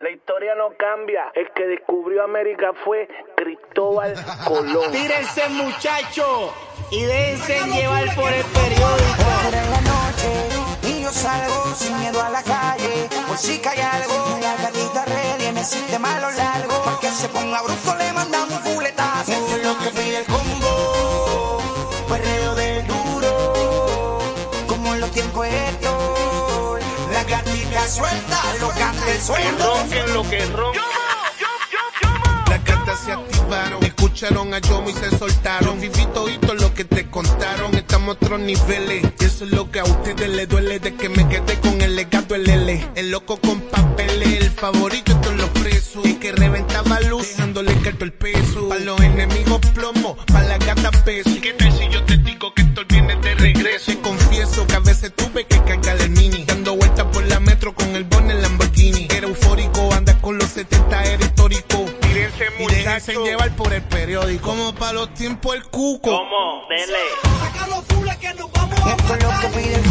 La historia no cambia. El que descubrió América fue Cristóbal Colón. Tírense, muchachos, y déjense llevar por el periódico. En la noche y yo salgo sin miedo a la calle. Por si cae algo, la gatita ready en el sistema a lo largo. Para que se ponga bruto le mandamos un fuletazo. Esto es lo que pide el combo. Perreo del duro. Como en los tiempos estos. La gatita suelta, lo el sueldo. Ronquen lo que. Las cartas se activaron, escucharon a Yomo y se soltaron. Viví todito lo que te contaron, estamos a otros niveles. Y eso es lo que a ustedes les duele de que me quedé con el legado el L. El loco con papeles, el favorito de todos los presos. El que reventaba luz, dejándole caer el peso. Para los enemigos plomo, para la gata peso. ¿Qué tal si yo te era histórico. Tírense, Y déjense llevar por el periódico. Como para los tiempos el cuco. ¿Cómo? Dele. Que.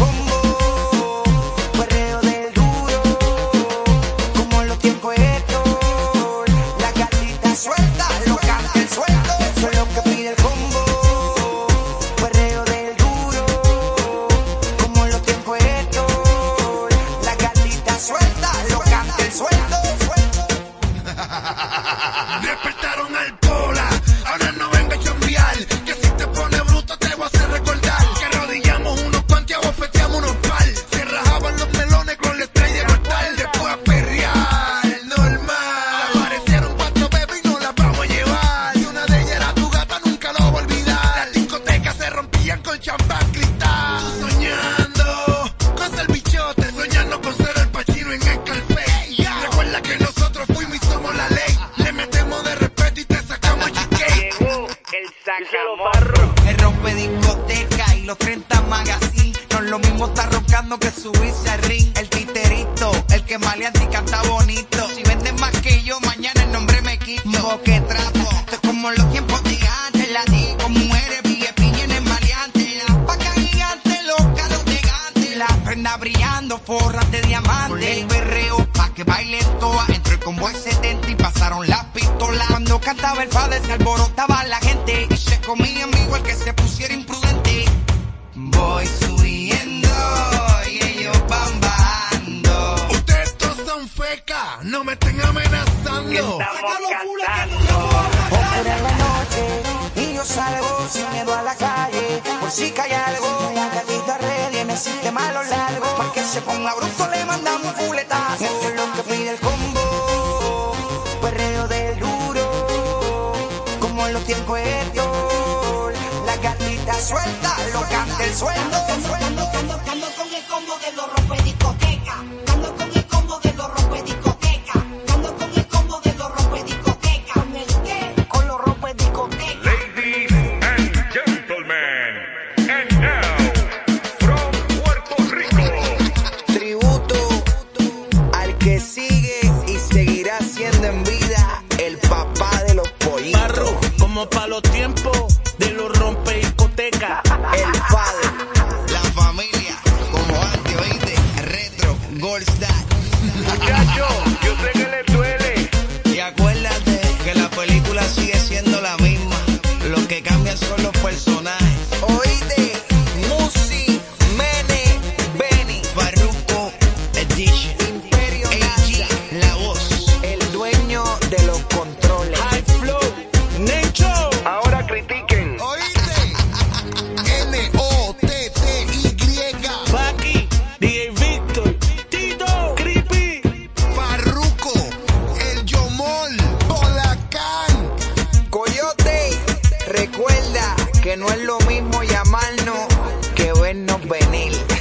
El rompe discoteca y los 30 magazine. No es lo mismo estar roncando que subirse al ring. El titerito, el que maleante y canta bonito. Si venden más que yo, mañana el nombre me quito. que trapo, esto es como los tiempos de antes. La di con mujeres, VIP en maleante. La paca gigante, los carros gigantes. La prenda brillando, forras de diamante. El berreo, pa' que bailen todas. Entró el convoy 70 y pasaron las pistolas. Cuando cantaba el padre se alborotaba la Oscura en la noche y yo salgo sin miedo a la calle. Por si cae algo, la gatita ready en el sistema lo largo. Para que se ponga bruto le mandamos un fuletazo. Esto es lo que pide el combo. Perreo del duro. Como en los tiempos estos. La gatita suelta, lo canta el sueldo. Con el combo de los rompediscotecas. Para los tiempos recuerda